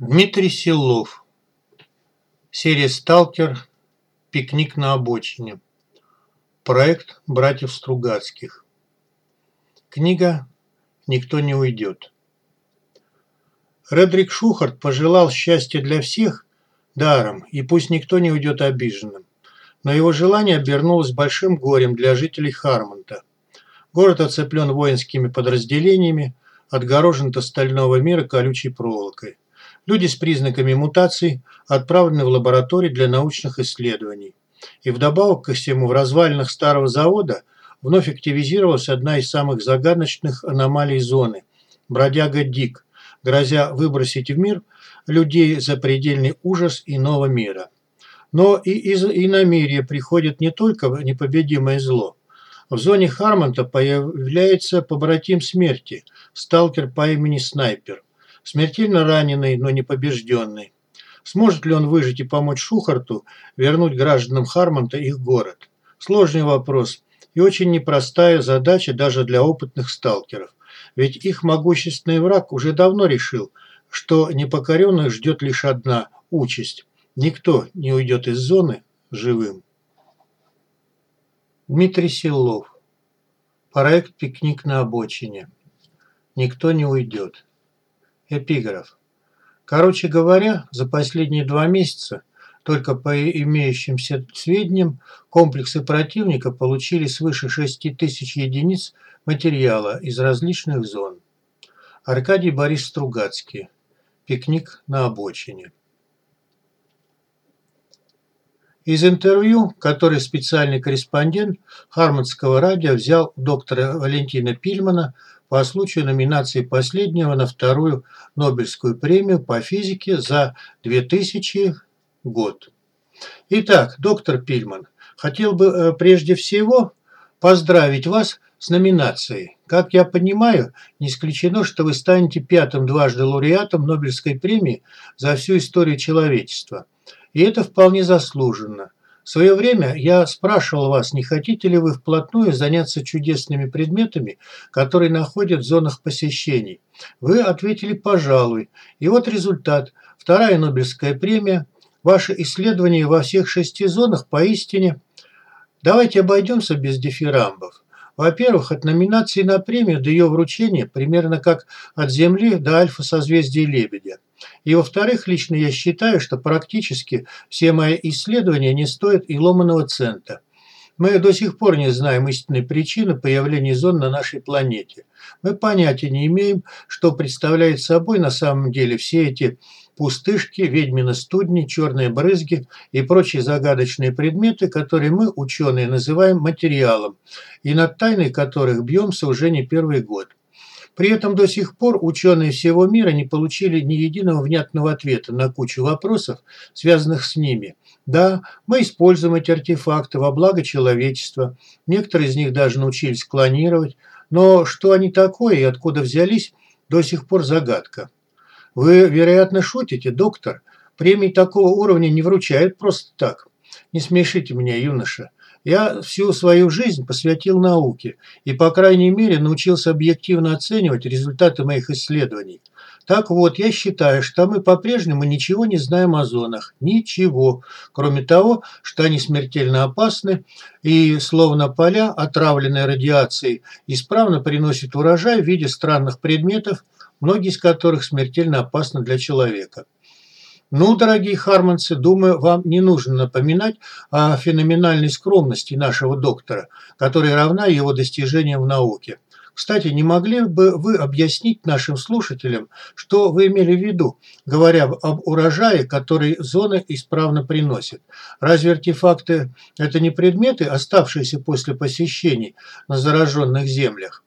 Дмитрий Силов. Серия «Сталкер. Пикник на обочине». Проект братьев Стругацких. Книга «Никто не уйдет». Редрик Шухарт пожелал счастья для всех даром, и пусть никто не уйдет обиженным. Но его желание обернулось большим горем для жителей Хармонта. Город оцеплен воинскими подразделениями, отгорожен от остального мира колючей проволокой. Люди с признаками мутаций отправлены в лаборатории для научных исследований. И вдобавок ко всему в развалинах старого завода вновь активизировалась одна из самых загадочных аномалий зоны – бродяга Дик, грозя выбросить в мир людей за предельный ужас иного мира. Но и из иномирия приходит не только непобедимое зло. В зоне Хармонта появляется побратим смерти – сталкер по имени Снайпер – Смертельно раненый, но не побежденный. Сможет ли он выжить и помочь Шухарту вернуть гражданам Хармонта их город? Сложный вопрос и очень непростая задача даже для опытных сталкеров. Ведь их могущественный враг уже давно решил, что непокоренных ждет лишь одна – участь. Никто не уйдет из зоны живым. Дмитрий Силов. Проект «Пикник на обочине». Никто не уйдет. Эпиграф. Короче говоря, за последние два месяца, только по имеющимся сведениям, комплексы противника получили свыше 6 тысяч единиц материала из различных зон. Аркадий Борис Стругацкий. Пикник на обочине. Из интервью, который специальный корреспондент Хармонского радио взял доктора Валентина Пильмана по случаю номинации последнего на вторую Нобелевскую премию по физике за 2000 год. Итак, доктор Пильман, хотел бы э, прежде всего поздравить вас с номинацией. Как я понимаю, не исключено, что вы станете пятым дважды лауреатом Нобелевской премии за всю историю человечества. И это вполне заслуженно. В свое время я спрашивал вас, не хотите ли вы вплотную заняться чудесными предметами, которые находят в зонах посещений. Вы ответили «пожалуй». И вот результат. Вторая Нобелевская премия. Ваше исследование во всех шести зонах поистине... Давайте обойдемся без дифирамбов. Во-первых, от номинации на премию до ее вручения примерно как от Земли до альфа-созвездия Лебедя. И во-вторых, лично я считаю, что практически все мои исследования не стоят и ломаного цента. Мы до сих пор не знаем истинной причины появления зон на нашей планете. Мы понятия не имеем, что представляет собой на самом деле все эти пустышки, ведьмины студни, черные брызги и прочие загадочные предметы, которые мы, ученые, называем материалом, и над тайной которых бьемся уже не первый год. При этом до сих пор ученые всего мира не получили ни единого внятного ответа на кучу вопросов, связанных с ними. Да, мы используем эти артефакты во благо человечества, некоторые из них даже научились клонировать, но что они такое и откуда взялись, до сих пор загадка. Вы, вероятно, шутите, доктор. Премии такого уровня не вручают просто так. Не смешите меня, юноша. Я всю свою жизнь посвятил науке и, по крайней мере, научился объективно оценивать результаты моих исследований. Так вот, я считаю, что мы по-прежнему ничего не знаем о зонах. Ничего. Кроме того, что они смертельно опасны и, словно поля, отравленные радиацией, исправно приносят урожай в виде странных предметов, многие из которых смертельно опасны для человека. Ну, дорогие харманцы, думаю, вам не нужно напоминать о феноменальной скромности нашего доктора, которая равна его достижениям в науке. Кстати, не могли бы вы объяснить нашим слушателям, что вы имели в виду, говоря об урожае, который зона исправно приносит? Разве артефакты – это не предметы, оставшиеся после посещений на зараженных землях?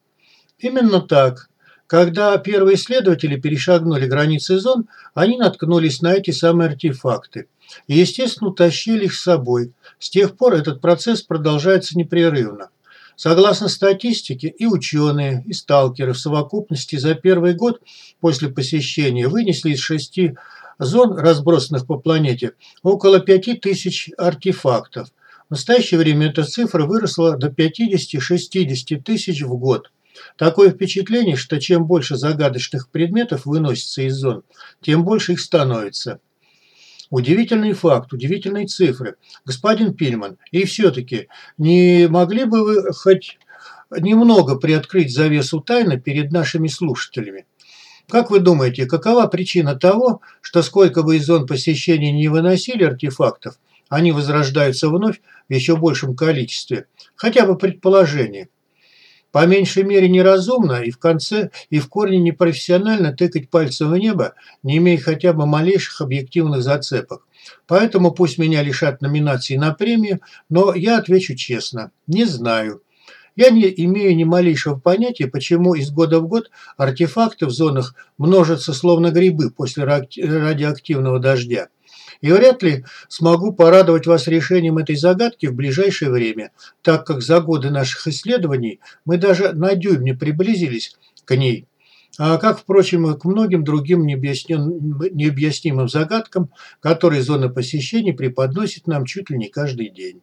Именно так. Когда первые исследователи перешагнули границы зон, они наткнулись на эти самые артефакты. И, естественно, утащили их с собой. С тех пор этот процесс продолжается непрерывно. Согласно статистике, и ученые, и сталкеры в совокупности за первый год после посещения вынесли из шести зон, разбросанных по планете, около пяти тысяч артефактов. В настоящее время эта цифра выросла до 50-60 тысяч в год – Такое впечатление, что чем больше загадочных предметов выносится из зон, тем больше их становится. Удивительный факт, удивительные цифры. Господин Пильман, и все-таки, не могли бы вы хоть немного приоткрыть завесу тайны перед нашими слушателями? Как вы думаете, какова причина того, что сколько бы из зон посещений не выносили артефактов, они возрождаются вновь в еще большем количестве? Хотя бы предположение. По меньшей мере неразумно и в конце, и в корне непрофессионально тыкать пальцем в небо, не имея хотя бы малейших объективных зацепок. Поэтому пусть меня лишат номинации на премию, но я отвечу честно. Не знаю. Я не имею ни малейшего понятия, почему из года в год артефакты в зонах множатся словно грибы после радиоактивного дождя и вряд ли смогу порадовать вас решением этой загадки в ближайшее время, так как за годы наших исследований мы даже на дюйм не приблизились к ней. А как, впрочем, и к многим другим необъяснимым загадкам, которые зона посещений преподносит нам чуть ли не каждый день.